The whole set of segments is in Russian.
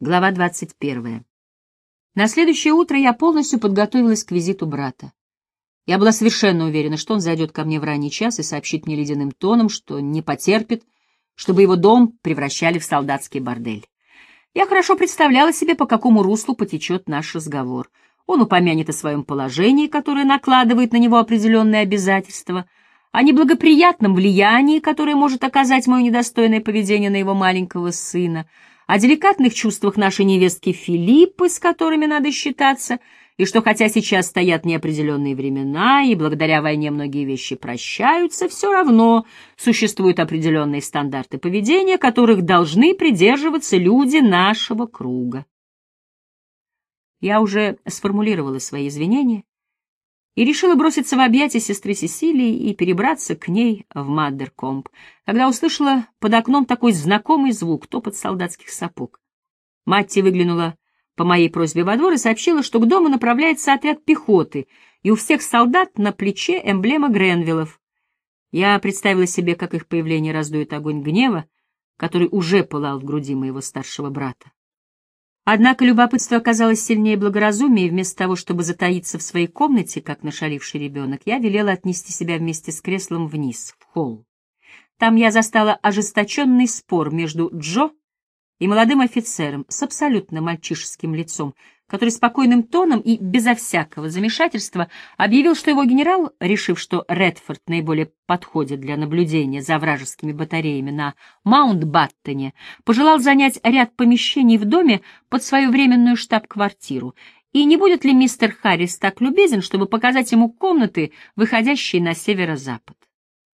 Глава 21. На следующее утро я полностью подготовилась к визиту брата. Я была совершенно уверена, что он зайдет ко мне в ранний час и сообщит мне ледяным тоном, что не потерпит, чтобы его дом превращали в солдатский бордель. Я хорошо представляла себе, по какому руслу потечет наш разговор. Он упомянет о своем положении, которое накладывает на него определенные обязательства, о неблагоприятном влиянии, которое может оказать мое недостойное поведение на его маленького сына, о деликатных чувствах нашей невестки Филиппы, с которыми надо считаться, и что хотя сейчас стоят неопределенные времена, и благодаря войне многие вещи прощаются, все равно существуют определенные стандарты поведения, которых должны придерживаться люди нашего круга. Я уже сформулировала свои извинения и решила броситься в объятия сестры Сесилии и перебраться к ней в Маддеркомп, когда услышала под окном такой знакомый звук, топот солдатских сапог. Матти выглянула по моей просьбе во двор и сообщила, что к дому направляется отряд пехоты, и у всех солдат на плече эмблема Гренвиллов. Я представила себе, как их появление раздует огонь гнева, который уже пылал в груди моего старшего брата. Однако любопытство оказалось сильнее благоразумия, и вместо того, чтобы затаиться в своей комнате, как нашаливший ребенок, я велела отнести себя вместе с креслом вниз, в холл. Там я застала ожесточенный спор между Джо и молодым офицером с абсолютно мальчишеским лицом, который спокойным тоном и безо всякого замешательства объявил, что его генерал, решив, что Редфорд наиболее подходит для наблюдения за вражескими батареями на Маунт-Баттоне, пожелал занять ряд помещений в доме под свою временную штаб-квартиру, и не будет ли мистер Харрис так любезен, чтобы показать ему комнаты, выходящие на северо-запад.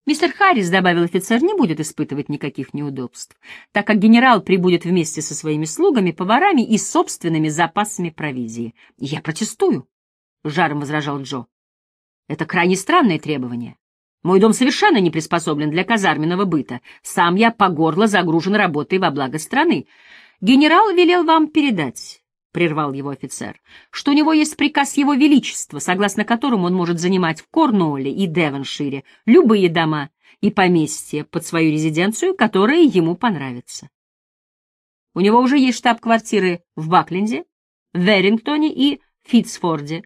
Мистер Харрис, — добавил офицер, — не будет испытывать никаких неудобств, так как генерал прибудет вместе со своими слугами, поварами и собственными запасами провизии. — Я протестую, — жаром возражал Джо. — Это крайне странное требование. Мой дом совершенно не приспособлен для казарменного быта. Сам я по горло загружен работой во благо страны. Генерал велел вам передать прервал его офицер, — что у него есть приказ Его Величества, согласно которому он может занимать в Корнуолле и Девоншире любые дома и поместья под свою резиденцию, которые ему понравятся. У него уже есть штаб-квартиры в Бакленде, Верингтоне и Фитцфорде,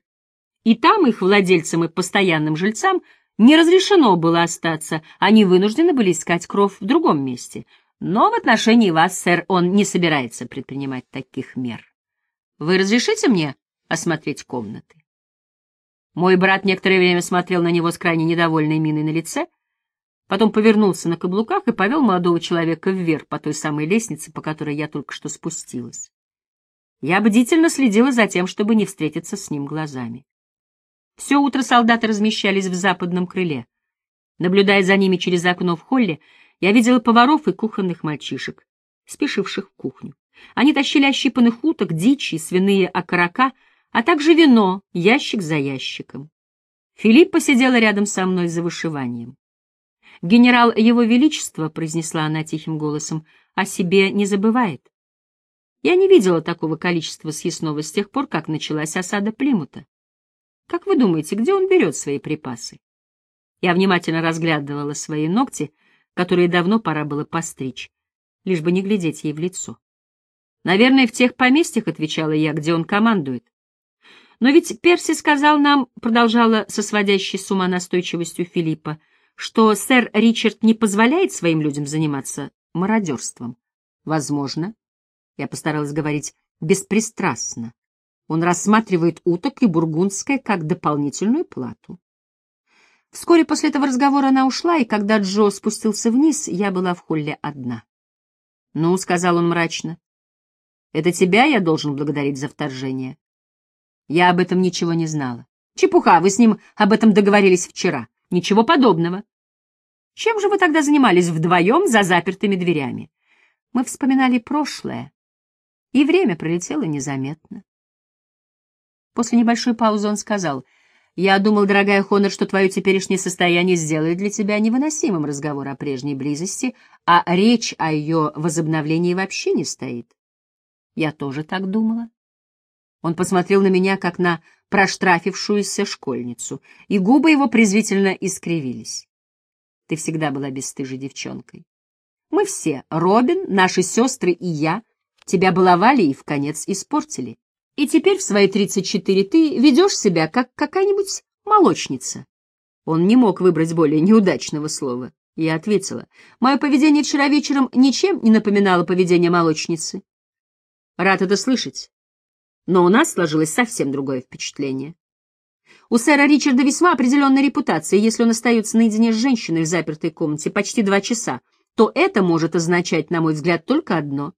и там их владельцам и постоянным жильцам не разрешено было остаться, они вынуждены были искать кров в другом месте. Но в отношении вас, сэр, он не собирается предпринимать таких мер. Вы разрешите мне осмотреть комнаты? Мой брат некоторое время смотрел на него с крайне недовольной миной на лице, потом повернулся на каблуках и повел молодого человека вверх по той самой лестнице, по которой я только что спустилась. Я бдительно следила за тем, чтобы не встретиться с ним глазами. Все утро солдаты размещались в западном крыле. Наблюдая за ними через окно в холле, я видела поваров и кухонных мальчишек, спешивших в кухню. Они тащили ощипанных уток, дичи, свиные окорока, а также вино, ящик за ящиком. Филипп посидела рядом со мной за вышиванием. «Генерал Его Величества», — произнесла она тихим голосом, — «о себе не забывает». Я не видела такого количества съестного с тех пор, как началась осада Плимута. Как вы думаете, где он берет свои припасы? Я внимательно разглядывала свои ногти, которые давно пора было постричь, лишь бы не глядеть ей в лицо. Наверное, в тех поместьях, — отвечала я, — где он командует. Но ведь Перси сказал нам, — продолжала со сводящей с ума настойчивостью Филиппа, — что сэр Ричард не позволяет своим людям заниматься мародерством. Возможно, я постаралась говорить беспристрастно, он рассматривает уток и бургундское как дополнительную плату. Вскоре после этого разговора она ушла, и когда Джо спустился вниз, я была в холле одна. — Ну, — сказал он мрачно, это тебя я должен благодарить за вторжение. Я об этом ничего не знала. Чепуха, вы с ним об этом договорились вчера. Ничего подобного. Чем же вы тогда занимались вдвоем за запертыми дверями? Мы вспоминали прошлое, и время пролетело незаметно. После небольшой паузы он сказал, «Я думал, дорогая Хонор, что твое теперешнее состояние сделает для тебя невыносимым разговор о прежней близости, а речь о ее возобновлении вообще не стоит. Я тоже так думала. Он посмотрел на меня, как на проштрафившуюся школьницу, и губы его презвительно искривились. Ты всегда была бесстыжей девчонкой. Мы все, Робин, наши сестры и я, Тебя баловали и в конец испортили. И теперь в свои 34 ты ведешь себя, как какая-нибудь молочница. Он не мог выбрать более неудачного слова. Я ответила, мое поведение вчера вечером ничем не напоминало поведение молочницы. Рад это слышать. Но у нас сложилось совсем другое впечатление. У сэра Ричарда весьма определенная репутация, если он остается наедине с женщиной в запертой комнате почти два часа, то это может означать, на мой взгляд, только одно.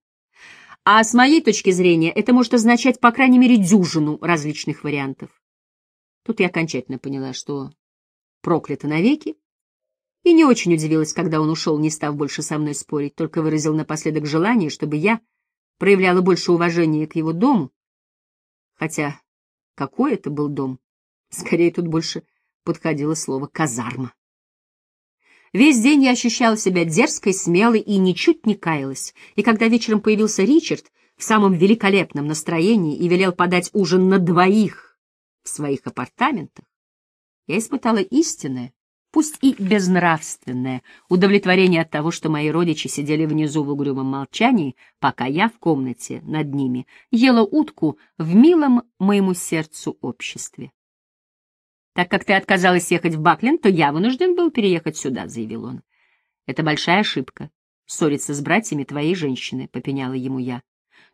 А с моей точки зрения, это может означать, по крайней мере, дюжину различных вариантов. Тут я окончательно поняла, что проклято навеки, и не очень удивилась, когда он ушел, не став больше со мной спорить, только выразил напоследок желание, чтобы я проявляла больше уважения к его дому, хотя какой это был дом? Скорее, тут больше подходило слово «казарма». Весь день я ощущала себя дерзкой, смелой и ничуть не каялась, и когда вечером появился Ричард в самом великолепном настроении и велел подать ужин на двоих в своих апартаментах, я испытала истинное, пусть и безнравственное, удовлетворение от того, что мои родичи сидели внизу в угрюмом молчании, пока я в комнате над ними ела утку в милом моему сердцу обществе. «Так как ты отказалась ехать в Бакленд, то я вынужден был переехать сюда», — заявил он. «Это большая ошибка. Ссориться с братьями твоей женщины», — попеняла ему я.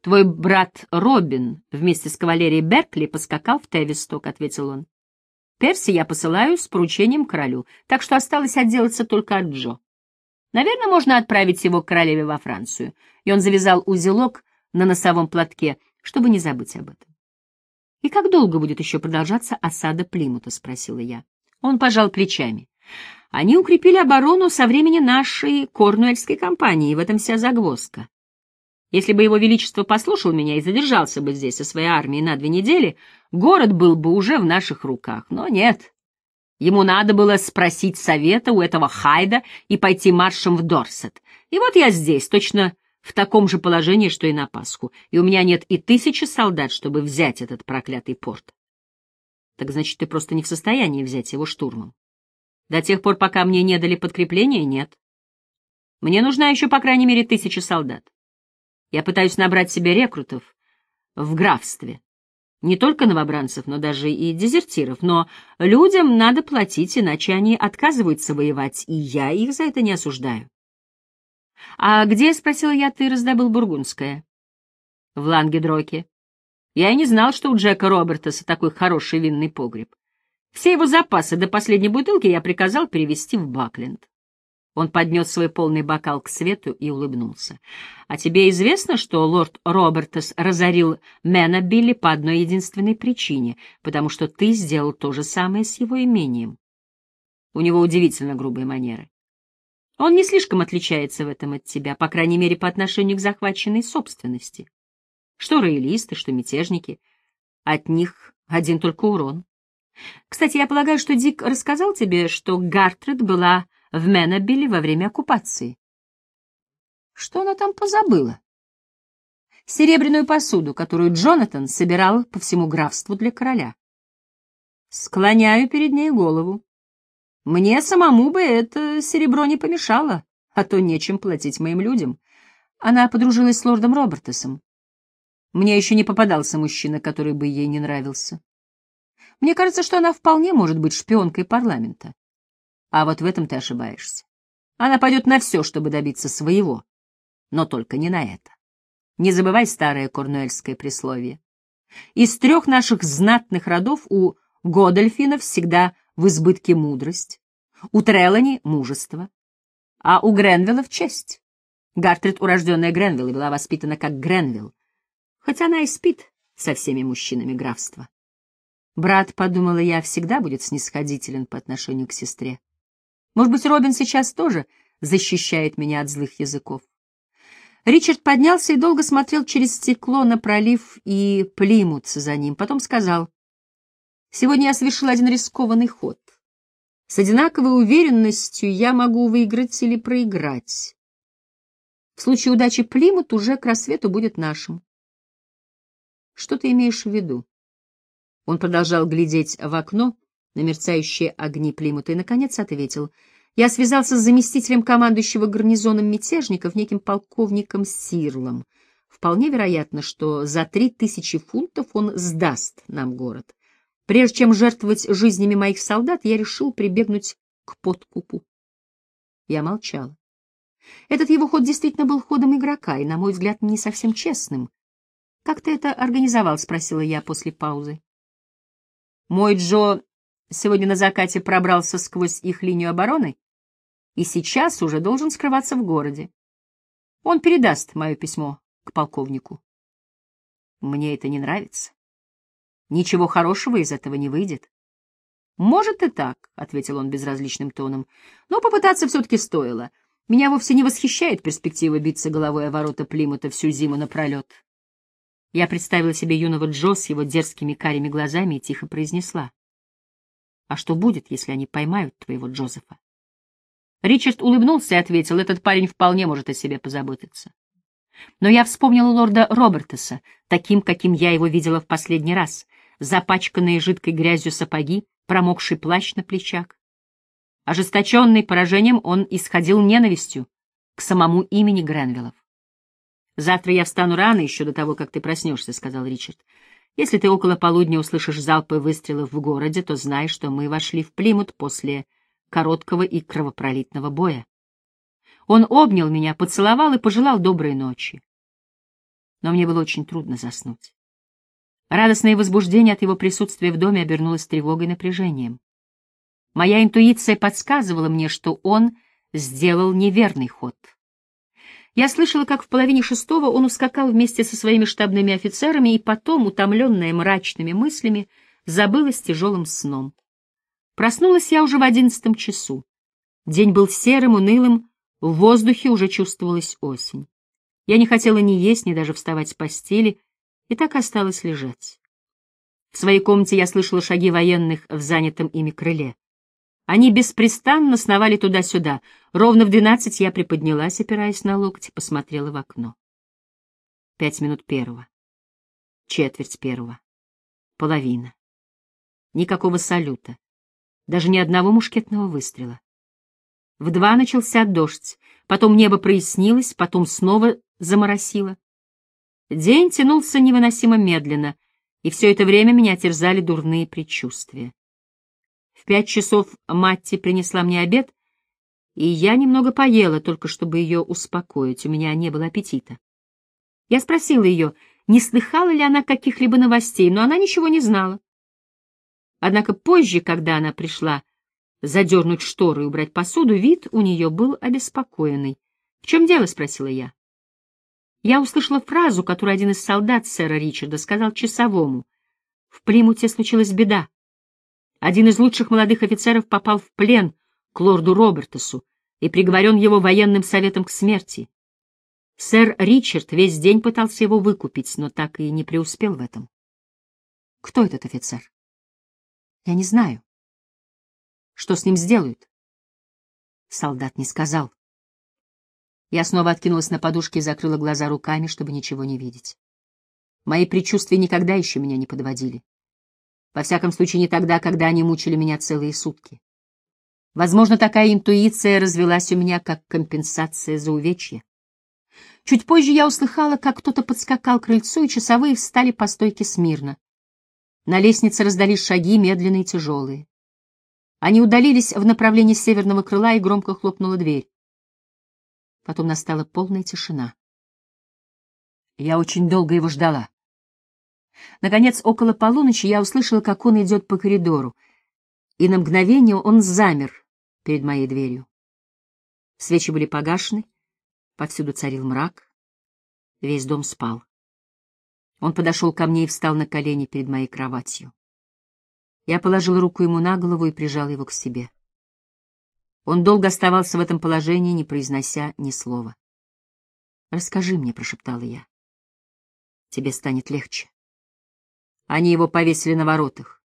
«Твой брат Робин вместе с кавалерией Беркли поскакал в Тевисток», — ответил он. Перси я посылаю с поручением королю, так что осталось отделаться только от Джо. Наверное, можно отправить его к королеве во Францию. И он завязал узелок на носовом платке, чтобы не забыть об этом. «И как долго будет еще продолжаться осада Плимута?» — спросила я. Он пожал плечами. «Они укрепили оборону со времени нашей Корнуэльской кампании, в этом вся загвоздка. Если бы его величество послушал меня и задержался бы здесь со своей армией на две недели, город был бы уже в наших руках. Но нет. Ему надо было спросить совета у этого Хайда и пойти маршем в Дорсет. И вот я здесь, точно в таком же положении, что и на Пасху, и у меня нет и тысячи солдат, чтобы взять этот проклятый порт. Так значит, ты просто не в состоянии взять его штурмом. До тех пор, пока мне не дали подкрепления, нет. Мне нужна еще, по крайней мере, тысяча солдат. Я пытаюсь набрать себе рекрутов в графстве. Не только новобранцев, но даже и дезертиров. Но людям надо платить, иначе они отказываются воевать, и я их за это не осуждаю. — А где, — спросил я, — ты раздобыл бургундское? — В Лангедроке. Я и не знал, что у Джека Робертаса такой хороший винный погреб. Все его запасы до последней бутылки я приказал перевести в Бакленд. Он поднес свой полный бокал к свету и улыбнулся. — А тебе известно, что лорд Робертес разорил Мэна Билли по одной единственной причине, потому что ты сделал то же самое с его имением? У него удивительно грубые манеры. Он не слишком отличается в этом от тебя, по крайней мере, по отношению к захваченной собственности. Что роялисты, что мятежники. От них один только урон. Кстати, я полагаю, что Дик рассказал тебе, что Гартред была в Менобиле во время оккупации. Что она там позабыла? Серебряную посуду, которую Джонатан собирал по всему графству для короля. Склоняю перед ней голову. Мне самому бы это серебро не помешало, а то нечем платить моим людям. Она подружилась с лордом Робертесом. Мне еще не попадался мужчина, который бы ей не нравился. Мне кажется, что она вполне может быть шпионкой парламента. А вот в этом ты ошибаешься. Она пойдет на все, чтобы добиться своего, но только не на это. Не забывай старое корнуэльское присловие. Из трех наших знатных родов у Годольфинов всегда в избытке мудрость, у Трелани — мужество, а у Гренвиллов — честь. Гартрид, урожденная Гренвилл, была воспитана как Гренвилл, хоть она и спит со всеми мужчинами графства. Брат, подумала я, всегда будет снисходителен по отношению к сестре. Может быть, Робин сейчас тоже защищает меня от злых языков. Ричард поднялся и долго смотрел через стекло на пролив и Плимут за ним. Потом сказал, «Сегодня я совершил один рискованный ход. С одинаковой уверенностью я могу выиграть или проиграть. В случае удачи Плимут уже к рассвету будет нашим. Что ты имеешь в виду? Он продолжал глядеть в окно, на мерцающие огни Плимута и, наконец, ответил. Я связался с заместителем командующего гарнизоном мятежников, неким полковником Сирлом. вполне вероятно, что за три тысячи фунтов он сдаст нам город. Прежде чем жертвовать жизнями моих солдат, я решил прибегнуть к подкупу. Я молчала. Этот его ход действительно был ходом игрока и, на мой взгляд, не совсем честным. «Как ты это организовал?» — спросила я после паузы. Мой Джо сегодня на закате пробрался сквозь их линию обороны и сейчас уже должен скрываться в городе. Он передаст мое письмо к полковнику. Мне это не нравится. Ничего хорошего из этого не выйдет. «Может и так», — ответил он безразличным тоном, — «но попытаться все-таки стоило. Меня вовсе не восхищает перспектива биться головой о ворота Плимута всю зиму напролет». Я представила себе юного Джо с его дерзкими карими глазами и тихо произнесла. «А что будет, если они поймают твоего Джозефа?» Ричард улыбнулся и ответил, этот парень вполне может о себе позаботиться. Но я вспомнила лорда Робертеса, таким, каким я его видела в последний раз, запачканные жидкой грязью сапоги, промокший плащ на плечах. Ожесточенный поражением, он исходил ненавистью к самому имени Гренвиллов. «Завтра я встану рано, еще до того, как ты проснешься», — сказал Ричард. «Если ты около полудня услышишь залпы выстрелов в городе, то знай, что мы вошли в Плимут после короткого и кровопролитного боя. Он обнял меня, поцеловал и пожелал доброй ночи. Но мне было очень трудно заснуть. Радостное возбуждение от его присутствия в доме обернулось тревогой и напряжением. Моя интуиция подсказывала мне, что он сделал неверный ход. Я слышала, как в половине шестого он ускакал вместе со своими штабными офицерами и потом, утомленная мрачными мыслями, забылась тяжелым сном. Проснулась я уже в одиннадцатом часу. День был серым, унылым, в воздухе уже чувствовалась осень. Я не хотела ни есть, ни даже вставать с постели, и так осталась лежать. В своей комнате я слышала шаги военных в занятом ими крыле. Они беспрестанно сновали туда-сюда. Ровно в двенадцать я приподнялась, опираясь на локти, посмотрела в окно. Пять минут первого. Четверть первого. Половина. Никакого салюта даже ни одного мушкетного выстрела. В два начался дождь, потом небо прояснилось, потом снова заморосило. День тянулся невыносимо медленно, и все это время меня терзали дурные предчувствия. Пять часов Матти принесла мне обед, и я немного поела, только чтобы ее успокоить, у меня не было аппетита. Я спросила ее, не слыхала ли она каких-либо новостей, но она ничего не знала. Однако позже, когда она пришла задернуть шторы и убрать посуду, вид у нее был обеспокоенный. — В чем дело? — спросила я. Я услышала фразу, которую один из солдат сэра Ричарда сказал часовому. В Плимуте случилась беда. Один из лучших молодых офицеров попал в плен к лорду Робертесу и приговорен его военным советом к смерти. Сэр Ричард весь день пытался его выкупить, но так и не преуспел в этом. Кто этот офицер? Я не знаю. Что с ним сделают? Солдат не сказал. Я снова откинулась на подушке и закрыла глаза руками, чтобы ничего не видеть. Мои предчувствия никогда еще меня не подводили. Во всяком случае, не тогда, когда они мучили меня целые сутки. Возможно, такая интуиция развелась у меня как компенсация за увечье. Чуть позже я услыхала, как кто-то подскакал к крыльцу, и часовые встали по стойке смирно. На лестнице раздались шаги, медленные и тяжелые. Они удалились в направлении северного крыла, и громко хлопнула дверь. Потом настала полная тишина. Я очень долго его ждала. Наконец, около полуночи я услышала, как он идет по коридору, и на мгновение он замер перед моей дверью. Свечи были погашены, повсюду царил мрак, весь дом спал. Он подошел ко мне и встал на колени перед моей кроватью. Я положил руку ему на голову и прижал его к себе. Он долго оставался в этом положении, не произнося ни слова. «Расскажи мне», — прошептала я. «Тебе станет легче». Они его повесили на воротах,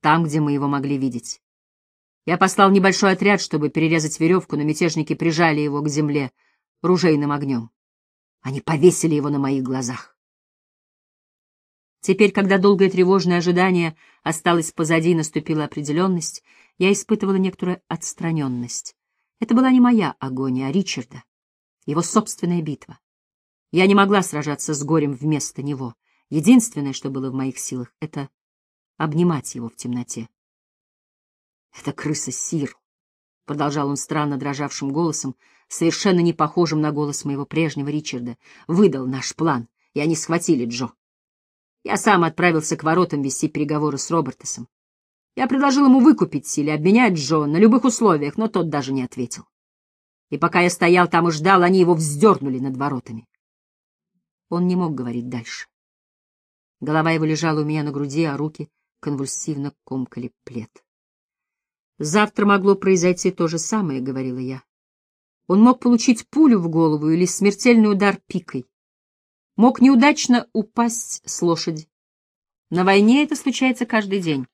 там, где мы его могли видеть. Я послал небольшой отряд, чтобы перерезать веревку, но мятежники прижали его к земле ружейным огнем. Они повесили его на моих глазах. Теперь, когда долгое тревожное ожидание осталось позади и наступила определенность, я испытывала некоторую отстраненность. Это была не моя агония, а Ричарда, его собственная битва. Я не могла сражаться с горем вместо него. Единственное, что было в моих силах, — это обнимать его в темноте. «Это крыса Сир», — продолжал он странно дрожавшим голосом, совершенно не похожим на голос моего прежнего Ричарда, — выдал наш план, и они схватили Джо. Я сам отправился к воротам вести переговоры с Робертесом. Я предложил ему выкупить или обменять Джо на любых условиях, но тот даже не ответил. И пока я стоял там и ждал, они его вздернули над воротами. Он не мог говорить дальше. Голова его лежала у меня на груди, а руки конвульсивно комкали плед. Завтра могло произойти то же самое, — говорила я. Он мог получить пулю в голову или смертельный удар пикой. Мог неудачно упасть с лошади. На войне это случается каждый день.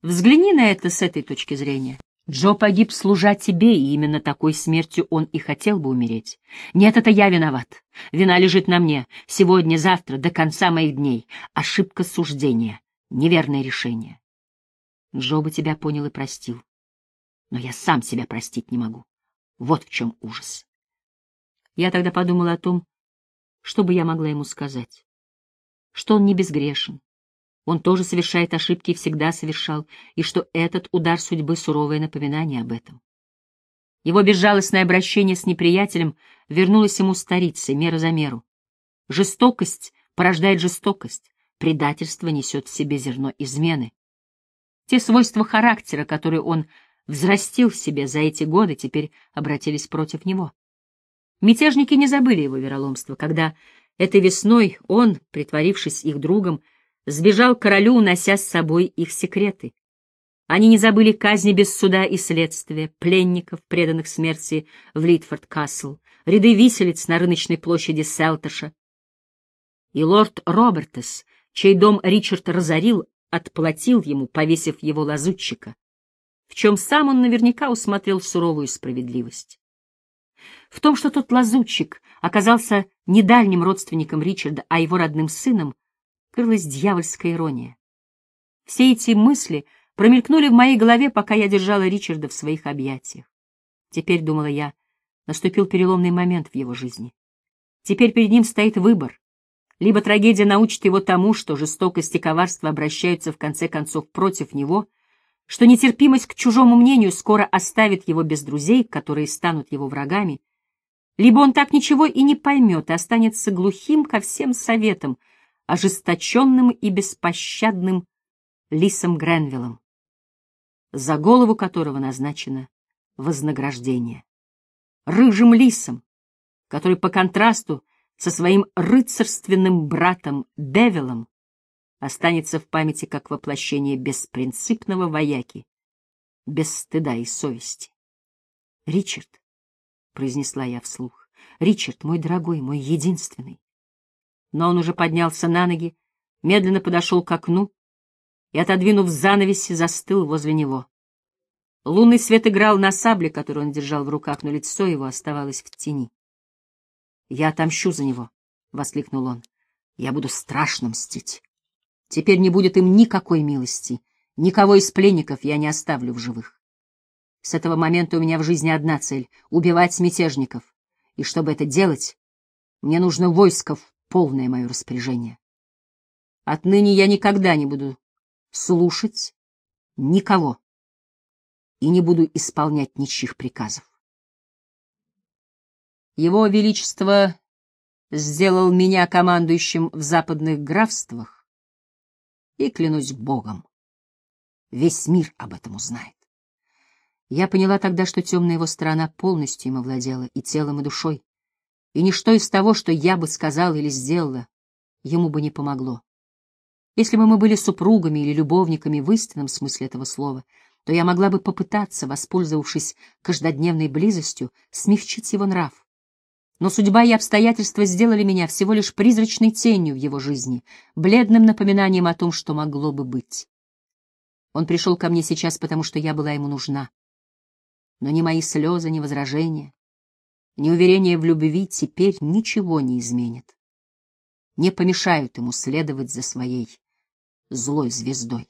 Взгляни на это с этой точки зрения. Джо погиб, служа тебе, и именно такой смертью он и хотел бы умереть. Нет, это я виноват. Вина лежит на мне. Сегодня, завтра, до конца моих дней. Ошибка суждения. Неверное решение. Джо бы тебя понял и простил. Но я сам себя простить не могу. Вот в чем ужас. Я тогда подумала о том, что бы я могла ему сказать. Что он не безгрешен. Он тоже совершает ошибки и всегда совершал, и что этот удар судьбы — суровое напоминание об этом. Его безжалостное обращение с неприятелем вернулось ему старицей, мера за меру. Жестокость порождает жестокость, предательство несет в себе зерно измены. Те свойства характера, которые он взрастил в себе за эти годы, теперь обратились против него. Мятежники не забыли его вероломство, когда этой весной он, притворившись их другом, сбежал к королю, унося с собой их секреты. Они не забыли казни без суда и следствия, пленников, преданных смерти в Литфорд-Касл, ряды виселиц на рыночной площади Селташа. И лорд Робертес, чей дом Ричард разорил, отплатил ему, повесив его лазутчика, в чем сам он наверняка усмотрел суровую справедливость. В том, что тот лазутчик оказался не дальним родственником Ричарда, а его родным сыном, крылась дьявольская ирония. Все эти мысли промелькнули в моей голове, пока я держала Ричарда в своих объятиях. Теперь, думала я, наступил переломный момент в его жизни. Теперь перед ним стоит выбор. Либо трагедия научит его тому, что жестокость и коварство обращаются в конце концов против него, что нетерпимость к чужому мнению скоро оставит его без друзей, которые станут его врагами, либо он так ничего и не поймет и останется глухим ко всем советам, ожесточенным и беспощадным Лисом Гренвиллом, за голову которого назначено вознаграждение. Рыжим Лисом, который по контрасту со своим рыцарственным братом Бевелом останется в памяти как воплощение беспринципного вояки, без стыда и совести. Ричард, — произнесла я вслух. «Ричард, мой дорогой, мой единственный». Но он уже поднялся на ноги, медленно подошел к окну и, отодвинув занавеси, застыл возле него. Лунный свет играл на сабле, которую он держал в руках, но лицо его оставалось в тени. «Я отомщу за него», — воскликнул он. «Я буду страшно мстить. Теперь не будет им никакой милости, никого из пленников я не оставлю в живых. С этого момента у меня в жизни одна цель — убивать мятежников. И чтобы это делать, мне нужно войско в полное мое распоряжение. Отныне я никогда не буду слушать никого и не буду исполнять ничьих приказов. Его Величество сделал меня командующим в западных графствах, и, клянусь Богом, весь мир об этом узнает. Я поняла тогда, что темная его сторона полностью им овладела и телом, и душой, и ничто из того, что я бы сказала или сделала, ему бы не помогло. Если бы мы были супругами или любовниками в истинном смысле этого слова, то я могла бы попытаться, воспользовавшись каждодневной близостью, смягчить его нрав. Но судьба и обстоятельства сделали меня всего лишь призрачной тенью в его жизни, бледным напоминанием о том, что могло бы быть. Он пришел ко мне сейчас, потому что я была ему нужна. Но ни мои слезы, ни возражения, ни уверения в любви теперь ничего не изменят. Не помешают ему следовать за своей злой звездой.